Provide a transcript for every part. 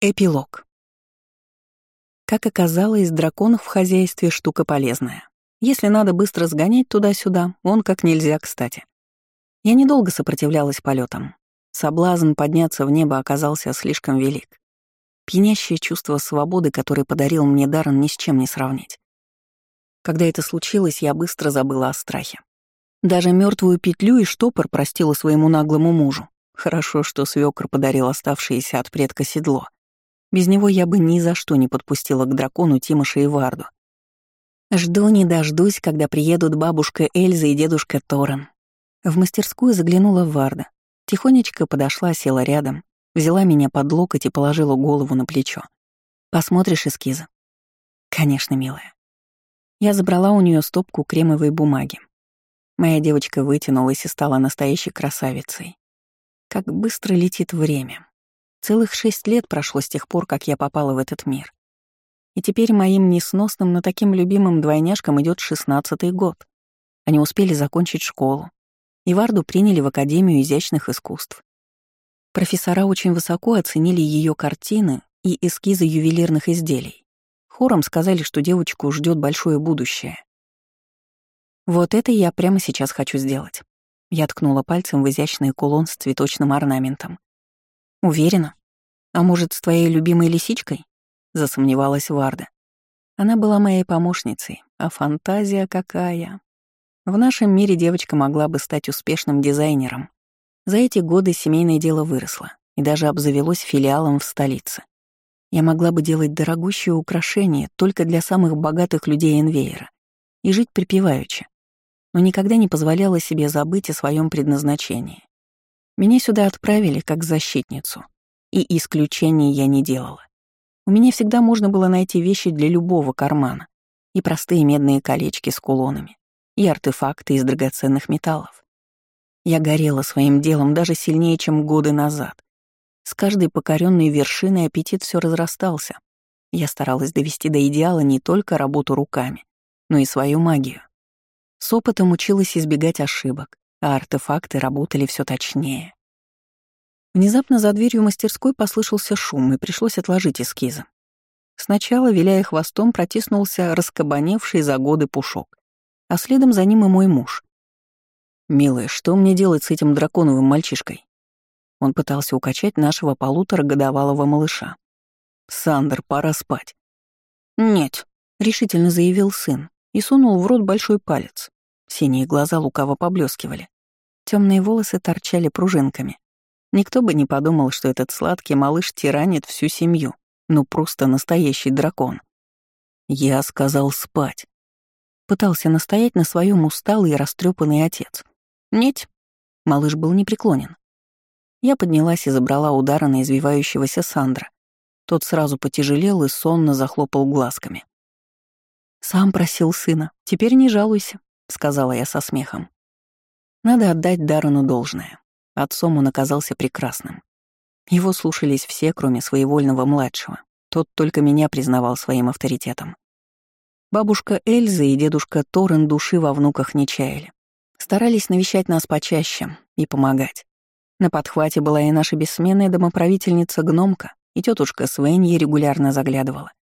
Эпилог. Как оказалось, драконов в хозяйстве штука полезная. Если надо быстро сгонять туда-сюда, он как нельзя кстати. Я недолго сопротивлялась полетам. Соблазн подняться в небо оказался слишком велик. Пьянящее чувство свободы, которое подарил мне Даррен, ни с чем не сравнить. Когда это случилось, я быстро забыла о страхе. Даже мертвую петлю и штопор простила своему наглому мужу. Хорошо, что свекр подарил оставшееся от предка седло — без него я бы ни за что не подпустила к дракону Тимоша и Варду. Жду не дождусь, когда приедут бабушка Эльза и дедушка Торан. В мастерскую заглянула Варда. Тихонечко подошла, села рядом, взяла меня под локоть и положила голову на плечо. «Посмотришь эскизы?» «Конечно, милая». Я забрала у нее стопку кремовой бумаги. Моя девочка вытянулась и стала настоящей красавицей. Как быстро летит время. Целых шесть лет прошло с тех пор, как я попала в этот мир. И теперь моим несносным, но таким любимым двойняшкам идет шестнадцатый год. Они успели закончить школу. И Варду приняли в Академию изящных искусств. Профессора очень высоко оценили ее картины и эскизы ювелирных изделий. Хором сказали, что девочку ждет большое будущее. Вот это я прямо сейчас хочу сделать. Я ткнула пальцем в изящный кулон с цветочным орнаментом. Уверена? А может, с твоей любимой лисичкой? Засомневалась Варда. Она была моей помощницей, а фантазия какая. В нашем мире девочка могла бы стать успешным дизайнером. За эти годы семейное дело выросло и даже обзавелось филиалом в столице. Я могла бы делать дорогущие украшения только для самых богатых людей Энвейера и жить припеваючи, но никогда не позволяла себе забыть о своем предназначении. Меня сюда отправили как защитницу, и исключений я не делала. У меня всегда можно было найти вещи для любого кармана, и простые медные колечки с кулонами, и артефакты из драгоценных металлов. Я горела своим делом даже сильнее, чем годы назад. С каждой покоренной вершиной аппетит все разрастался. Я старалась довести до идеала не только работу руками, но и свою магию. С опытом училась избегать ошибок, а артефакты работали все точнее. Внезапно за дверью мастерской послышался шум, и пришлось отложить эскизы. Сначала, виляя хвостом, протиснулся раскабаневший за годы пушок, а следом за ним и мой муж. «Милая, что мне делать с этим драконовым мальчишкой?» Он пытался укачать нашего полуторагодовалого малыша. «Сандер, пора спать». «Нет», — решительно заявил сын и сунул в рот большой палец. Синие глаза лукаво поблескивали. Темные волосы торчали пружинками. Никто бы не подумал, что этот сладкий малыш тиранит всю семью. Ну, просто настоящий дракон. Я сказал спать. Пытался настоять на своем усталый и растрепанный отец. Нет, малыш был непреклонен. Я поднялась и забрала удара на извивающегося Сандра. Тот сразу потяжелел и сонно захлопал глазками. «Сам просил сына. Теперь не жалуйся», — сказала я со смехом. Надо отдать Даррену должное. Отцом он оказался прекрасным. Его слушались все, кроме своевольного младшего. Тот только меня признавал своим авторитетом. Бабушка Эльза и дедушка Торрен души во внуках не чаяли. Старались навещать нас почаще и помогать. На подхвате была и наша бессменная домоправительница Гномка, и тетушка Свеньи регулярно заглядывала.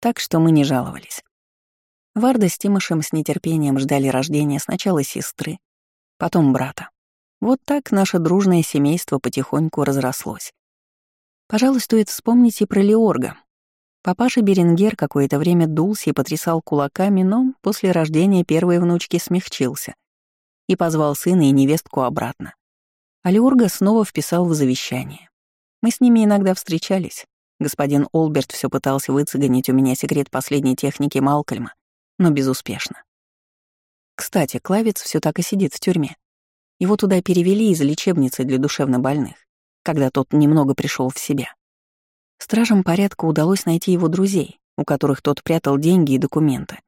Так что мы не жаловались. Варда с Тимошем с нетерпением ждали рождения сначала сестры, потом брата. Вот так наше дружное семейство потихоньку разрослось. Пожалуй, стоит вспомнить и про Леорга. Папаша Беренгер какое-то время дулся и потрясал кулаками, но после рождения первой внучки смягчился и позвал сына и невестку обратно. А Леорга снова вписал в завещание. Мы с ними иногда встречались. Господин Олберт все пытался выцегонить у меня секрет последней техники Малкольма, но безуспешно. Кстати, Клавец все так и сидит в тюрьме. Его туда перевели из лечебницы для душевнобольных, когда тот немного пришел в себя. Стражам порядка удалось найти его друзей, у которых тот прятал деньги и документы.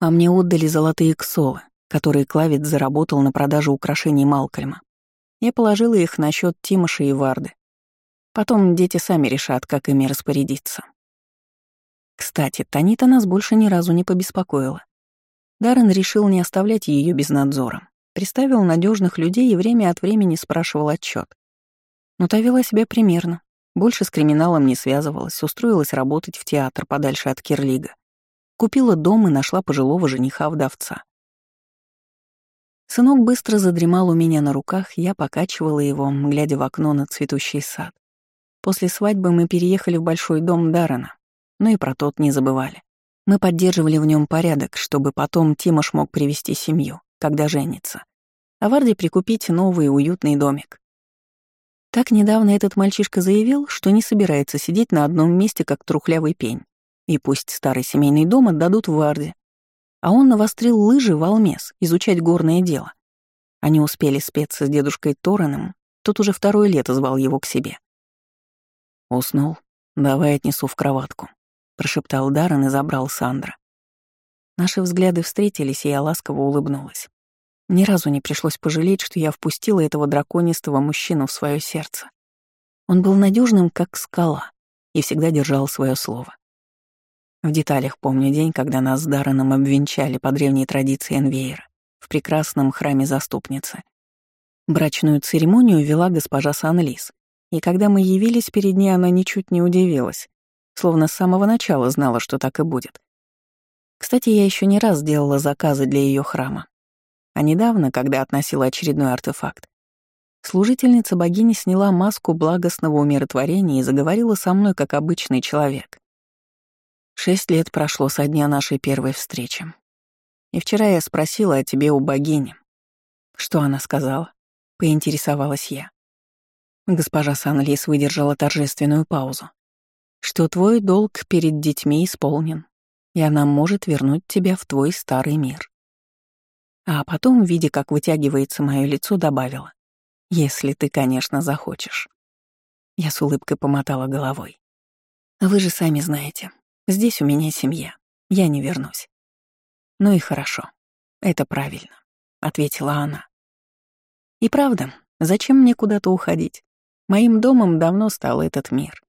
А мне отдали золотые ксолы, которые Клавец заработал на продаже украшений Малкольма. Я положила их на счет Тимоша и Варды. Потом дети сами решат, как ими распорядиться. Кстати, Танита нас больше ни разу не побеспокоила. Даррен решил не оставлять ее без надзора. Приставил надежных людей и время от времени спрашивал отчет. Но та вела себя примерно, Больше с криминалом не связывалась, устроилась работать в театр подальше от Кирлига. Купила дом и нашла пожилого жениха-вдовца. Сынок быстро задремал у меня на руках, я покачивала его, глядя в окно на цветущий сад. После свадьбы мы переехали в большой дом Даррена, но и про тот не забывали. Мы поддерживали в нем порядок, чтобы потом Тимош мог привести семью, когда женится. А Варде прикупить новый уютный домик. Так недавно этот мальчишка заявил, что не собирается сидеть на одном месте, как трухлявый пень. И пусть старый семейный дом отдадут Варде. А он навострил лыжи в Алмес, изучать горное дело. Они успели спеться с дедушкой Тораном, тот уже второе лето звал его к себе. «Уснул? Давай отнесу в кроватку», — прошептал Даррен и забрал Сандра. Наши взгляды встретились, и я ласково улыбнулась. Ни разу не пришлось пожалеть, что я впустила этого драконистого мужчину в свое сердце. Он был надежным, как скала, и всегда держал свое слово. В деталях помню день, когда нас с Дарреном обвенчали по древней традиции Энвейра в прекрасном храме заступницы. Брачную церемонию вела госпожа Сан-Лис, и когда мы явились перед ней, она ничуть не удивилась, словно с самого начала знала, что так и будет. Кстати, я еще не раз делала заказы для ее храма, а недавно, когда относила очередной артефакт, служительница богини сняла маску благостного умиротворения и заговорила со мной как обычный человек. Шесть лет прошло со дня нашей первой встречи. И вчера я спросила о тебе у богини. Что она сказала? Поинтересовалась я. Госпожа Санлис выдержала торжественную паузу. Что твой долг перед детьми исполнен, и она может вернуть тебя в твой старый мир. А потом, видя, как вытягивается мое лицо, добавила. «Если ты, конечно, захочешь». Я с улыбкой помотала головой. «Вы же сами знаете, здесь у меня семья, я не вернусь». «Ну и хорошо, это правильно», — ответила она. «И правда, зачем мне куда-то уходить? Моим домом давно стал этот мир».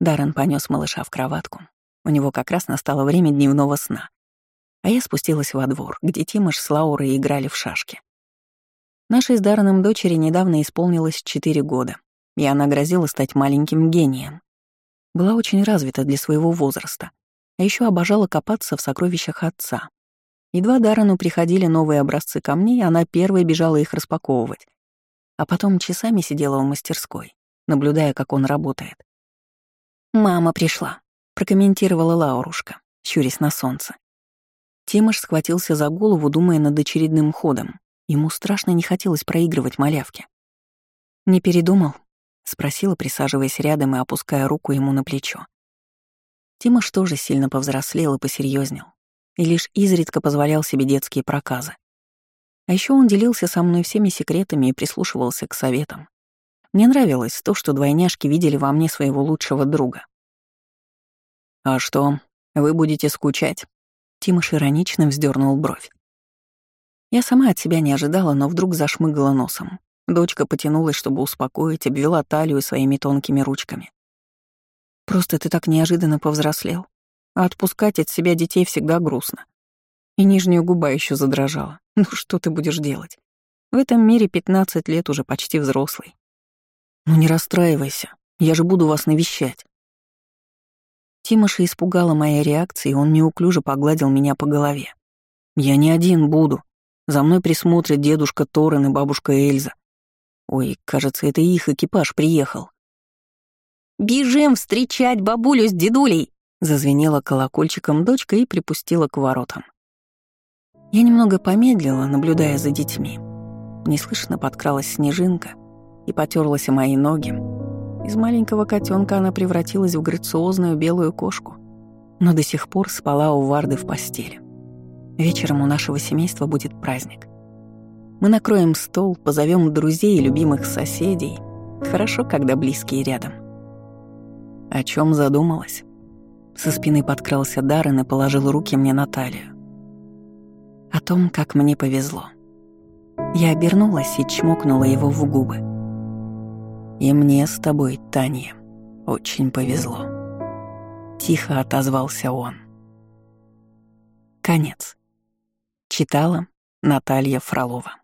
Даррен понес малыша в кроватку. У него как раз настало время дневного сна а я спустилась во двор, где Тимош с Лаурой играли в шашки. Нашей с Дарреном дочери недавно исполнилось 4 года, и она грозила стать маленьким гением. Была очень развита для своего возраста, а еще обожала копаться в сокровищах отца. Едва Даррену приходили новые образцы камней, она первой бежала их распаковывать, а потом часами сидела в мастерской, наблюдая, как он работает. «Мама пришла», — прокомментировала Лаурушка, щурясь на солнце. Тимош схватился за голову, думая над очередным ходом. Ему страшно не хотелось проигрывать малявке. «Не передумал?» — спросила, присаживаясь рядом и опуская руку ему на плечо. Тимош тоже сильно повзрослел и посерьезнел, и лишь изредка позволял себе детские проказы. А еще он делился со мной всеми секретами и прислушивался к советам. Мне нравилось то, что двойняшки видели во мне своего лучшего друга. «А что, вы будете скучать?» Тимош иронично вздернул бровь. Я сама от себя не ожидала, но вдруг зашмыгала носом. Дочка потянулась, чтобы успокоить, обвела талию своими тонкими ручками. «Просто ты так неожиданно повзрослел. А отпускать от себя детей всегда грустно. И нижняя губа еще задрожала. Ну что ты будешь делать? В этом мире 15 лет уже почти взрослый. Ну не расстраивайся, я же буду вас навещать. Тимоша испугала моя реакция, и он неуклюже погладил меня по голове. «Я не один буду. За мной присмотрят дедушка Торрен и бабушка Эльза. Ой, кажется, это их экипаж приехал». «Бежим встречать бабулю с дедулей!» Зазвенела колокольчиком дочка и припустила к воротам. Я немного помедлила, наблюдая за детьми. Неслышно подкралась снежинка и потерлась о мои ноги, из маленького котенка она превратилась в грациозную белую кошку, но до сих пор спала у Варды в постели. Вечером у нашего семейства будет праздник. Мы накроем стол, позовем друзей и любимых соседей. Хорошо, когда близкие рядом. О чем задумалась? Со спины подкрался Даррен и положил руки мне на талию. О том, как мне повезло. Я обернулась и чмокнула его в губы. И мне с тобой, Таня, очень повезло. Тихо отозвался он. Конец. Читала Наталья Фролова.